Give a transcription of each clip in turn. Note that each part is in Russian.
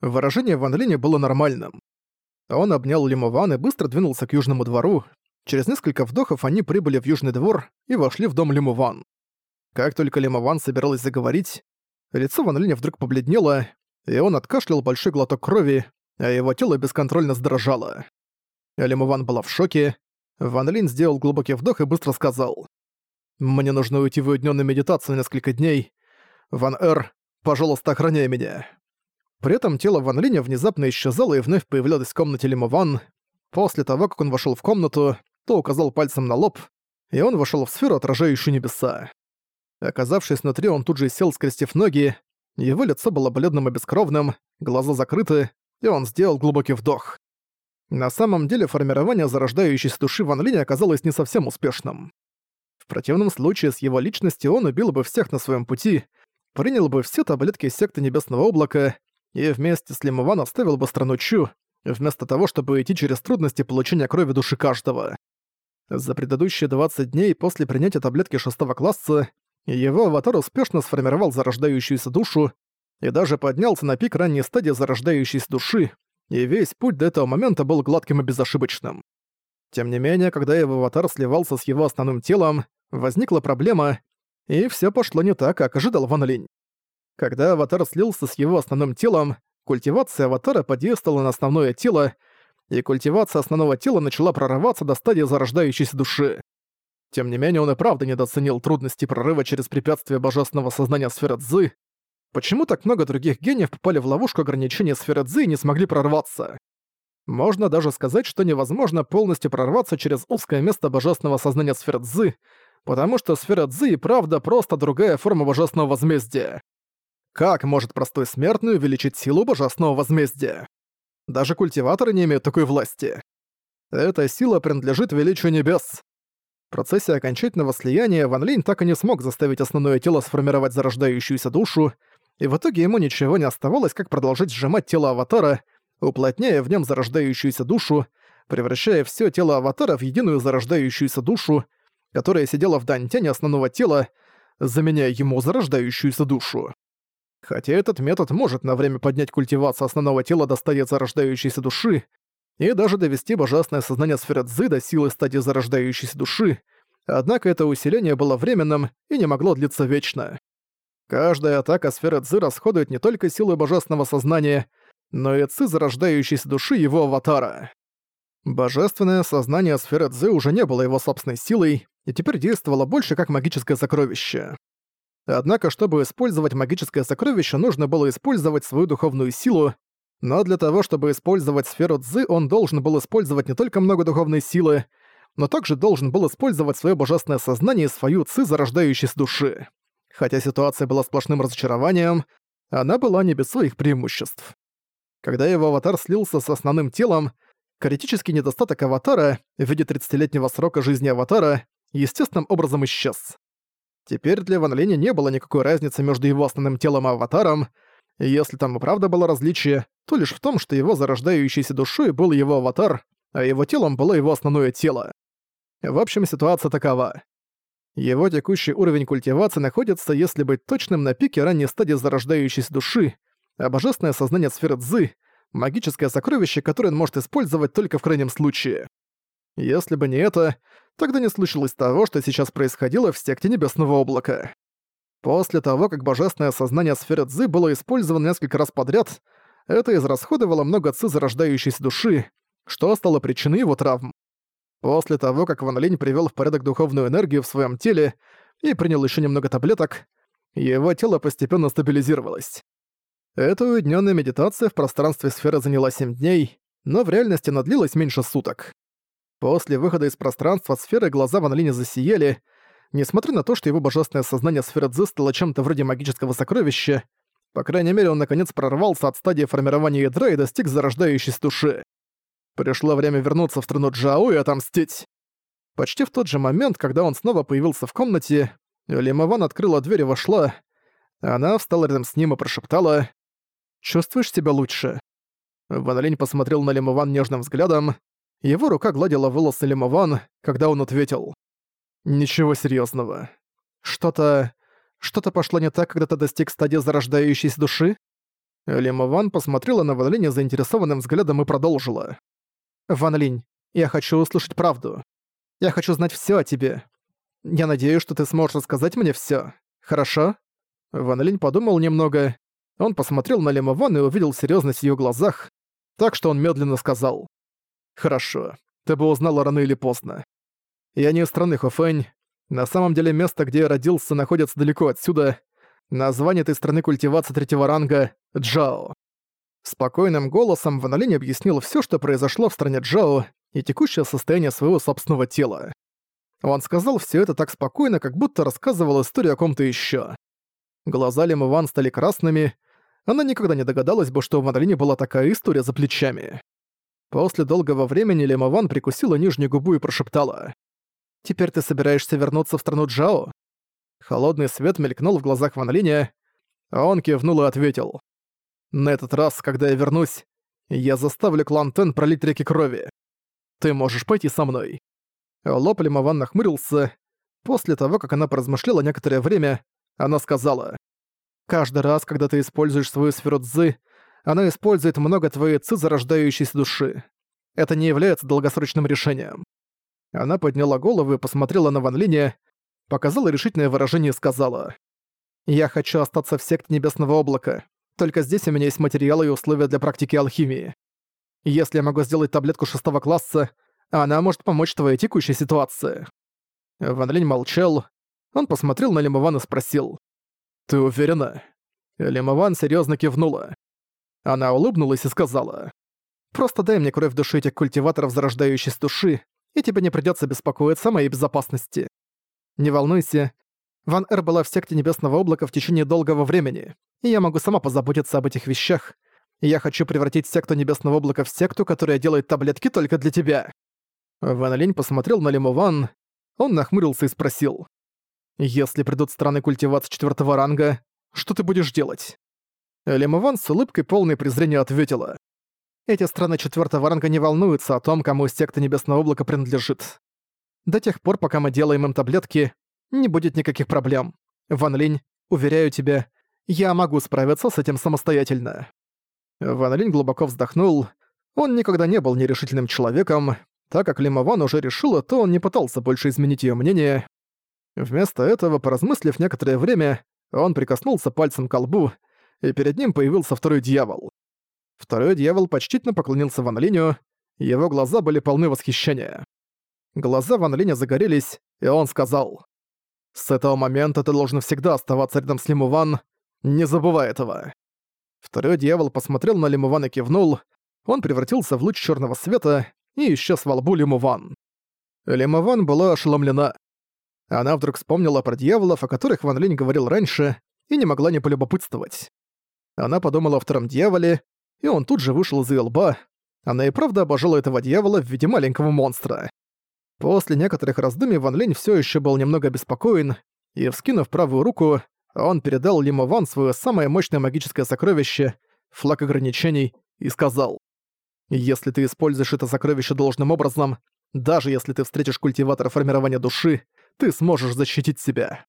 Выражение Ван Линя было нормальным. Он обнял Лимован и быстро двинулся к южному двору. Через несколько вдохов они прибыли в южный двор и вошли в дом Лимован. Как только Лимован собиралась заговорить, лицо Ван Линя вдруг побледнело, и он откашлял большой глоток крови, а его тело бесконтрольно сдрожало. Лимован была в шоке. Ван Линь сделал глубокий вдох и быстро сказал. «Мне нужно уйти в уединённую медитацию несколько дней. Ван Эр, пожалуйста, охраняй меня». При этом тело Ван Линя внезапно исчезало и вновь появлялось в комнате Лима Ван. После того, как он вошел в комнату, то указал пальцем на лоб, и он вошел в сферу, отражающую небеса. Оказавшись внутри, он тут же сел, скрестив ноги. Его лицо было бледным и бескровным, глаза закрыты, и он сделал глубокий вдох. На самом деле формирование зарождающейся души Ван Линя оказалось не совсем успешным. В противном случае с его личностью он убил бы всех на своем пути, принял бы все таблетки секты Небесного Облака и вместе с Лимован оставил бы страну Чу, вместо того, чтобы идти через трудности получения крови души каждого. За предыдущие 20 дней после принятия таблетки шестого класса его аватар успешно сформировал зарождающуюся душу и даже поднялся на пик ранней стадии зарождающейся души, и весь путь до этого момента был гладким и безошибочным. Тем не менее, когда его аватар сливался с его основным телом, возникла проблема, и все пошло не так, как ожидал Ван Линь. Когда аватар слился с его основным телом, культивация аватара подействовала на основное тело, и культивация основного тела начала прорываться до стадии зарождающейся души. Тем не менее, он и правда недооценил трудности прорыва через препятствие божественного сознания сферы Цзы. Почему так много других гениев попали в ловушку ограничения сферы Цзы и не смогли прорваться? Можно даже сказать, что невозможно полностью прорваться через узкое место божественного сознания сферы Цзы, потому что сфера Цзы и правда просто другая форма божественного возмездия. Как может простой смертный увеличить силу божественного возмездия? Даже культиваторы не имеют такой власти. Эта сила принадлежит величию небес. В процессе окончательного слияния Ван Линь так и не смог заставить основное тело сформировать зарождающуюся душу, и в итоге ему ничего не оставалось, как продолжать сжимать тело аватара, уплотняя в нем зарождающуюся душу, превращая все тело аватара в единую зарождающуюся душу, которая сидела в дантяне основного тела, заменяя ему зарождающуюся душу. Хотя этот метод может на время поднять культивацию основного тела до стадии зарождающейся души и даже довести божественное сознание сферы Цзы до силы стадии зарождающейся души, однако это усиление было временным и не могло длиться вечно. Каждая атака сферы Цзы расходует не только силы божественного сознания, но и ци зарождающейся души его аватара. Божественное сознание сферы Цзы уже не было его собственной силой и теперь действовало больше как магическое сокровище. Однако, чтобы использовать магическое сокровище, нужно было использовать свою духовную силу, но для того, чтобы использовать сферу Цзы, он должен был использовать не только много духовной силы, но также должен был использовать свое божественное сознание и свою Ци, зарождающейся души. Хотя ситуация была сплошным разочарованием, она была не без своих преимуществ. Когда его аватар слился с основным телом, критический недостаток аватара в виде 30-летнего срока жизни аватара естественным образом исчез. Теперь для Ван Линя не было никакой разницы между его основным телом и аватаром, и если там и правда было различие, то лишь в том, что его зарождающейся душой был его аватар, а его телом было его основное тело. В общем, ситуация такова. Его текущий уровень культивации находится, если быть точным, на пике ранней стадии зарождающейся души, а божественное сознание сферы Цзы — магическое сокровище, которое он может использовать только в крайнем случае. Если бы не это, тогда не случилось того, что сейчас происходило в секте Небесного Облака. После того, как божественное сознание сферы Цзы было использовано несколько раз подряд, это израсходовало много ци зарождающейся души, что стало причиной его травм. После того, как Ван Линь привёл в порядок духовную энергию в своем теле и принял ещё немного таблеток, его тело постепенно стабилизировалось. Эта уединённая медитация в пространстве сферы заняла 7 дней, но в реальности она длилась меньше суток. После выхода из пространства сферы глаза Ван Линя засияли. Несмотря на то, что его божественное сознание сферы Цзы стало чем-то вроде магического сокровища, по крайней мере, он наконец прорвался от стадии формирования ядра и достиг зарождающейся души. Пришло время вернуться в страну Джао и отомстить. Почти в тот же момент, когда он снова появился в комнате, Лимован открыла дверь и вошла. Она встала рядом с ним и прошептала «Чувствуешь себя лучше?» Ван посмотрел на Лимован нежным взглядом, его рука гладила волосы Лимован, когда он ответил. «Ничего серьезного. Что-то... что-то пошло не так, когда ты достиг стадии зарождающейся души?» Лима Ван посмотрела на Ван Линя заинтересованным взглядом и продолжила. «Ван Линь, я хочу услышать правду. Я хочу знать всё о тебе. Я надеюсь, что ты сможешь рассказать мне всё. Хорошо?» Ван Линь подумал немного. Он посмотрел на Лима Ван и увидел серьёзность в её глазах, так что он медленно сказал. «Хорошо. Ты бы узнала рано или поздно. Я не из страны Хофэнь. На самом деле место, где я родился, находится далеко отсюда. Название этой страны культивации третьего ранга — Джао. Спокойным голосом Ван Линь объяснил всё, что произошло в стране Джао и текущее состояние своего собственного тела. Он сказал всё это так спокойно, как будто рассказывал историю о ком-то ещё. Глаза Лим Иван стали красными. Она никогда не догадалась бы, что у Ван Линя была такая история за плечами. После долгого времени Лим Иван прикусила нижнюю губу и прошептала. «Теперь ты собираешься вернуться в страну Джао?» Холодный свет мелькнул в глазах Ван Линя, а он кивнул и ответил. «На этот раз, когда я вернусь, я заставлю клан Тен пролить реки крови. Ты можешь пойти со мной». Лоб Лимован нахмурился. После того, как она поразмышляла некоторое время, она сказала. «Каждый раз, когда ты используешь свою сферу Цзы, она использует много твоей Цзы зарождающейся души. Это не является долгосрочным решением». Она подняла голову и посмотрела на Ван Линя, показала решительное выражение и сказала. «Я хочу остаться в секте Небесного Облака. Только здесь у меня есть материалы и условия для практики алхимии. Если я могу сделать таблетку шестого класса, она может помочь твоей текущей ситуации». Ван Линь молчал. Он посмотрел на Лимован и спросил. «Ты уверена?» Лимован серьезно кивнула. Она улыбнулась и сказала. «Просто дай мне кровь души этих культиваторов зарождающейся души, и тебе не придётся беспокоиться о моей безопасности. Не волнуйся, Ван Эр была в секте Небесного Облака в течение долгого времени, и я могу сама позаботиться об этих вещах. Я хочу превратить секту Небесного Облака в секту, которая делает таблетки только для тебя». Ван Линь посмотрел на Лиму Ван, он нахмурился и спросил. «Если придут страны культивации четвертого ранга, что ты будешь делать?» Лиму Ван с улыбкой полной презрения ответила. Эти страны четвертого ранга не волнуются о том, кому секта Небесного Облака принадлежит. До тех пор, пока мы делаем им таблетки, не будет никаких проблем. Ван Линь, уверяю тебя, я могу справиться с этим самостоятельно». Ван Линь глубоко вздохнул. Он никогда не был нерешительным человеком. Так как Лима Ван уже решила, то он не пытался больше изменить её мнение. Вместо этого, поразмыслив некоторое время, он прикоснулся пальцем к колбу, и перед ним появился второй дьявол. Второй дьявол почтительно поклонился Ван Линю, его глаза были полны восхищения. Глаза Ван Линя загорелись, и он сказал, «С этого момента ты должен всегда оставаться рядом с Лиму Ван, не забывай этого». Второй дьявол посмотрел на Лиму Ван и кивнул, он превратился в луч черного света и исчез во лбу Лиму Ван. Лиму Ван была ошеломлена. Она вдруг вспомнила про дьяволов, о которых Ван Линь говорил раньше, и не могла не полюбопытствовать. Она подумала о втором дьяволе, и он тут же вышел из её лба. Она и правда обожала этого дьявола в виде маленького монстра. После некоторых раздумий Ван Линь всё ещё был немного обеспокоен, и, вскинув правую руку, он передал Лимо Ван своё самое мощное магическое сокровище — флаг ограничений, и сказал, «Если ты используешь это сокровище должным образом, даже если ты встретишь культиватора формирования души, ты сможешь защитить себя.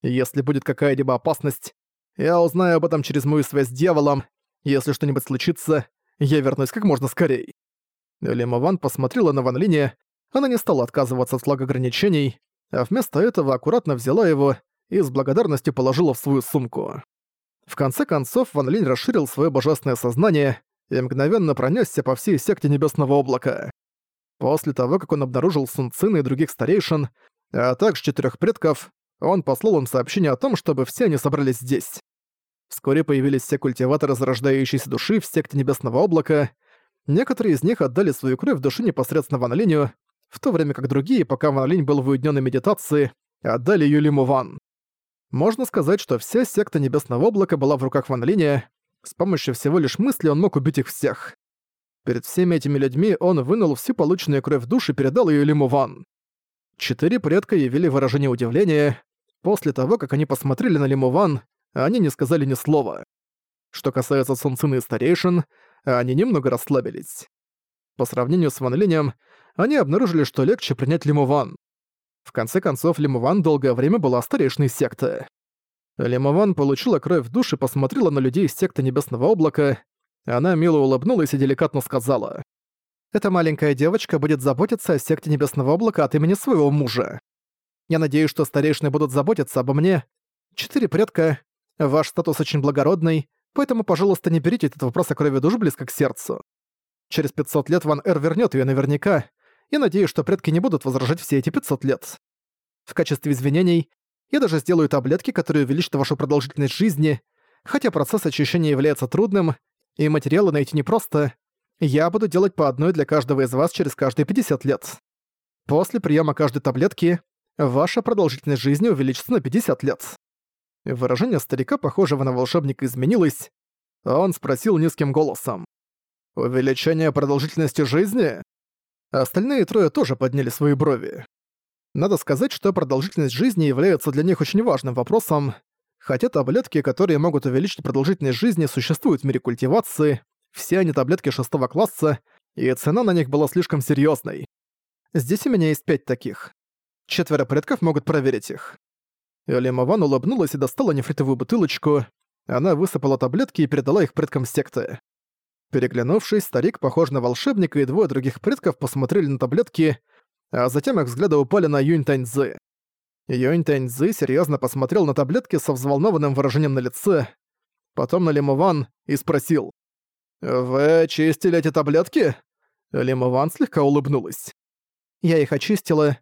Если будет какая-либо опасность, я узнаю об этом через мою связь с дьяволом, если что-нибудь случится, я вернусь как можно скорее». Лима Ван посмотрела на Ван Линя, она не стала отказываться от флага ограничений, а вместо этого аккуратно взяла его и с благодарностью положила в свою сумку. В конце концов, Ван Линь расширил свое божественное сознание и мгновенно пронесся по всей секте Небесного Облака. После того, как он обнаружил Сун Цина и других старейшин, а также четырех предков, он послал им сообщение о том, чтобы все они собрались здесь. Вскоре появились все культиваторы зарождающейся души в секте Небесного Облака. Некоторые из них отдали свою кровь души непосредственно Ван Линю, в то время как другие, пока Ван Линь был в уединенной медитации, отдали Юлиму Ван. Можно сказать, что вся секта Небесного Облака была в руках Ван Линя, с помощью всего лишь мысли он мог убить их всех. Перед всеми этими людьми он вынул всю полученную кровь душ и передал ее Лиму Ван. Четыре предка явили выражение удивления. После того, как они посмотрели на Лиму Ван, они не сказали ни слова. Что касается Сун Цина и старейшин, они немного расслабились. По сравнению с Ван Линем, они обнаружили, что легче принять Лиму Ван. В конце концов, Лиму Ван долгое время была старейшиной секты. Лимован получила кровь в душ и посмотрела на людей из секты Небесного Облака. Она мило улыбнулась и деликатно сказала. «Эта маленькая девочка будет заботиться о секте Небесного Облака от имени своего мужа. Я надеюсь, что старейшины будут заботиться обо мне. Четыре предка, ваш статус очень благородный, поэтому, пожалуйста, не берите этот вопрос о крови душ близко к сердцу. Через 500 лет Ван Эр вернет ее наверняка, и надеюсь, что предки не будут возражать все эти 500 лет. В качестве извинений я даже сделаю таблетки, которые увеличат вашу продолжительность жизни, хотя процесс очищения является трудным, и материалы найти непросто, я буду делать по одной для каждого из вас через каждые 50 лет. После приема каждой таблетки ваша продолжительность жизни увеличится на 50 лет. Выражение старика, похожего на волшебника, изменилось. Он спросил низким голосом. «Увеличение продолжительности жизни?» Остальные трое тоже подняли свои брови. Надо сказать, что продолжительность жизни является для них очень важным вопросом, хотя таблетки, которые могут увеличить продолжительность жизни, существуют в мире культивации, все они таблетки шестого класса, и цена на них была слишком серьезной. Здесь у меня есть пять таких. Четверо предков могут проверить их. Лимован улыбнулась и достала нефритовую бутылочку. Она высыпала таблетки и передала их предкам секты. Переглянувшись, старик, похож на волшебника, и двое других предков посмотрели на таблетки, а затем их взгляды упали на Юнь Таньцзы. Юнь Таньцзы серьезно посмотрел на таблетки со взволнованным выражением на лице, потом на Лимован и спросил. «Вы очистили эти таблетки?» Лимован слегка улыбнулась. «Я их очистила,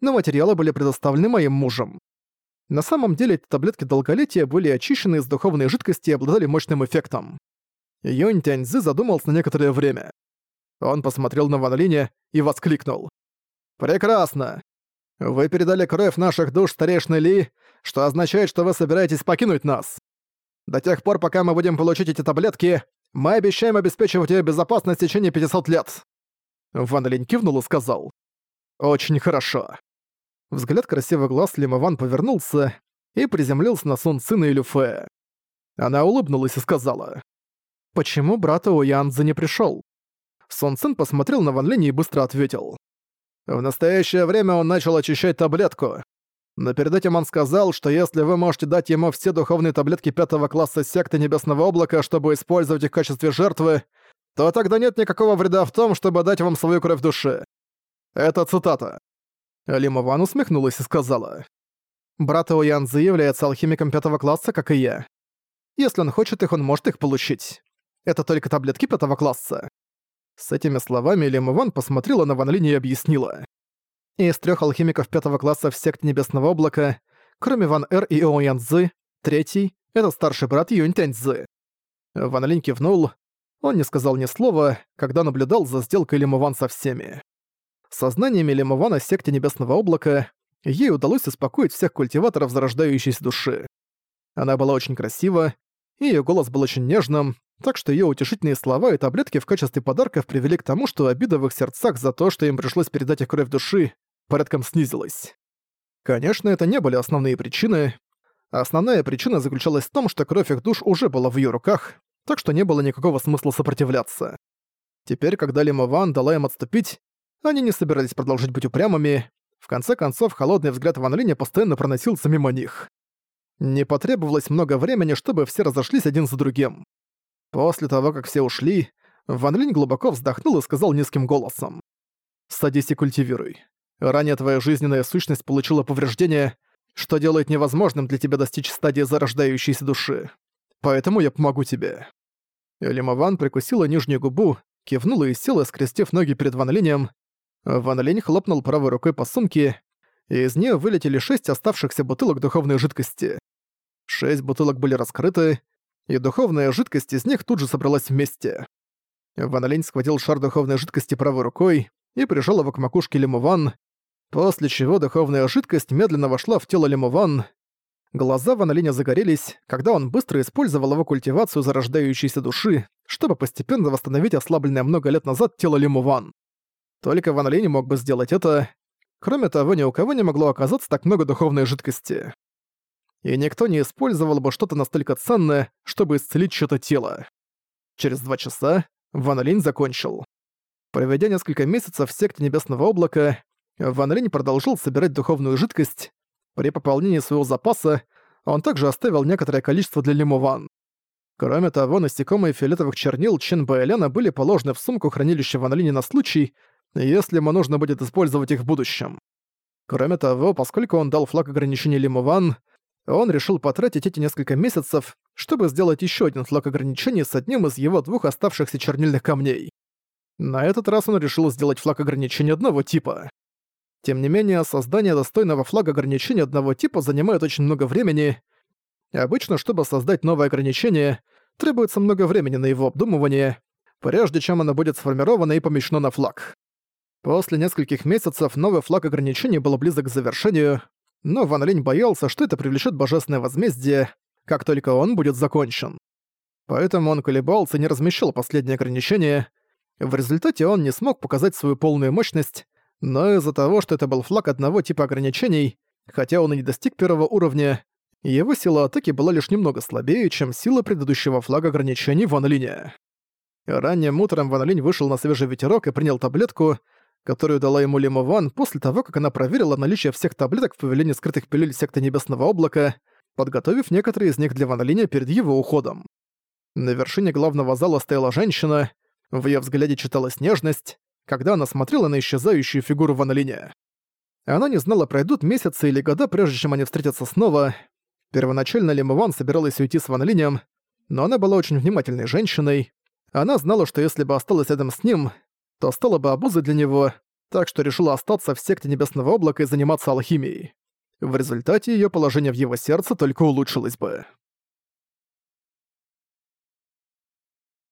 но материалы были предоставлены моим мужем. На самом деле эти таблетки долголетия были очищены из духовной жидкости и обладали мощным эффектом. Юнь Тяньзы задумался на некоторое время. Он посмотрел на Ван Линя и воскликнул. «Прекрасно! Вы передали кровь наших душ старейшины Ли, что означает, что вы собираетесь покинуть нас. До тех пор, пока мы будем получить эти таблетки, мы обещаем обеспечивать ее безопасность в течение 500 лет». Ван Линь кивнул и сказал. «Очень хорошо». Взгляд красивых глаз Лимован повернулся и приземлился на сон сына Илюфе. Она улыбнулась и сказала. «Почему брата Уянза не пришёл?» Сон Цин посмотрел на Ван Линь и быстро ответил. «В настоящее время он начал очищать таблетку. Но перед этим он сказал, что если вы можете дать ему все духовные таблетки пятого класса секты Небесного Облака, чтобы использовать их в качестве жертвы, то тогда нет никакого вреда в том, чтобы дать вам свою кровь души. Это цитата. Лимован усмехнулась и сказала. «Брат Оянзы является алхимиком пятого класса, как и я. Если он хочет их, он может их получить. Это только таблетки пятого класса». С этими словами Лимован посмотрела на Ван Линь и объяснила. Из трех алхимиков пятого класса в секте Небесного Облака, кроме Ван Эр и Оянзы, третий — это старший брат Юнь Тяньцзы. Ван Линь кивнул. Он не сказал ни слова, когда наблюдал за сделкой Лимован со всеми. Сознаниями Лемована секте Небесного Облака ей удалось успокоить всех культиваторов зарождающейся души. Она была очень красива, и её голос был очень нежным, так что её утешительные слова и таблетки в качестве подарков привели к тому, что обида в их сердцах за то, что им пришлось передать их кровь души, порядком снизилась. Конечно, это не были основные причины. Основная причина заключалась в том, что кровь их душ уже была в её руках, так что не было никакого смысла сопротивляться. Теперь, когда Лимован дала им отступить, они не собирались продолжить быть упрямыми. В конце концов, холодный взгляд Ван Линя постоянно проносился мимо них. Не потребовалось много времени, чтобы все разошлись один за другим. После того, как все ушли, Ван Линь глубоко вздохнул и сказал низким голосом. «Садись и культивируй. Ранее твоя жизненная сущность получила повреждение, что делает невозможным для тебя достичь стадии зарождающейся души. Поэтому я помогу тебе». Лимован прикусила нижнюю губу, кивнула и села, скрестив ноги перед Ван Линем, Ван Линь хлопнул правой рукой по сумке, и из нее вылетели шесть оставшихся бутылок духовной жидкости. Шесть бутылок были раскрыты, и духовная жидкость из них тут же собралась вместе. Ван Линь схватил шар духовной жидкости правой рукой и прижал его к макушке Лимуван, после чего духовная жидкость медленно вошла в тело Лимуван. Глаза Ван Линя загорелись, когда он быстро использовал его культивацию зарождающейся души, чтобы постепенно восстановить ослабленное много лет назад тело Лимуван. Только Ван Линь мог бы сделать это. Кроме того, ни у кого не могло оказаться так много духовной жидкости. И никто не использовал бы что-то настолько ценное, чтобы исцелить чьё-то тело. Через два часа Ван Линь закончил. Проведя несколько месяцев в секте Небесного Облака, Ван Линь продолжил собирать духовную жидкость. При пополнении своего запаса он также оставил некоторое количество для Лимуван. Кроме того, насекомые фиолетовых чернил Чин Баэляна были положены в сумку хранилища Ван Линя на случай, если ему нужно будет использовать их в будущем. Кроме того, поскольку он дал флаг ограничений Лимуван, он решил потратить эти несколько месяцев, чтобы сделать еще один флаг ограничений с одним из его двух оставшихся чернильных камней. На этот раз он решил сделать флаг ограничений одного типа. Тем не менее, создание достойного флага ограничений одного типа занимает очень много времени. Обычно, чтобы создать новое ограничение, требуется много времени на его обдумывание, прежде чем оно будет сформировано и помещено на флаг. После нескольких месяцев новый флаг ограничений был близок к завершению, но Ван Линь боялся, что это привлечет божественное возмездие, как только он будет закончен. Поэтому он колебался и не размещал последнее ограничение. В результате он не смог показать свою полную мощность, но из-за того, что это был флаг одного типа ограничений, хотя он и не достиг первого уровня, его сила атаки была лишь немного слабее, чем сила предыдущего флага ограничений Ван Линя. Ранним утром Ван Линь вышел на свежий ветерок и принял таблетку, которую дала ему Лима Ван после того, как она проверила наличие всех таблеток в павильоне скрытых пилюль секты Небесного Облака, подготовив некоторые из них для Ван Линя перед его уходом. На вершине главного зала стояла женщина, в её взгляде читалась нежность, когда она смотрела на исчезающую фигуру Ван Линя. Она не знала, пройдут месяцы или года, прежде чем они встретятся снова. Первоначально Лима Ван собиралась уйти с Ван Линем, но она была очень внимательной женщиной. Она знала, что если бы осталась рядом с ним, то стала бы обузой для него, так что решила остаться в секте Небесного Облака и заниматься алхимией. В результате её положение в его сердце только улучшилось бы.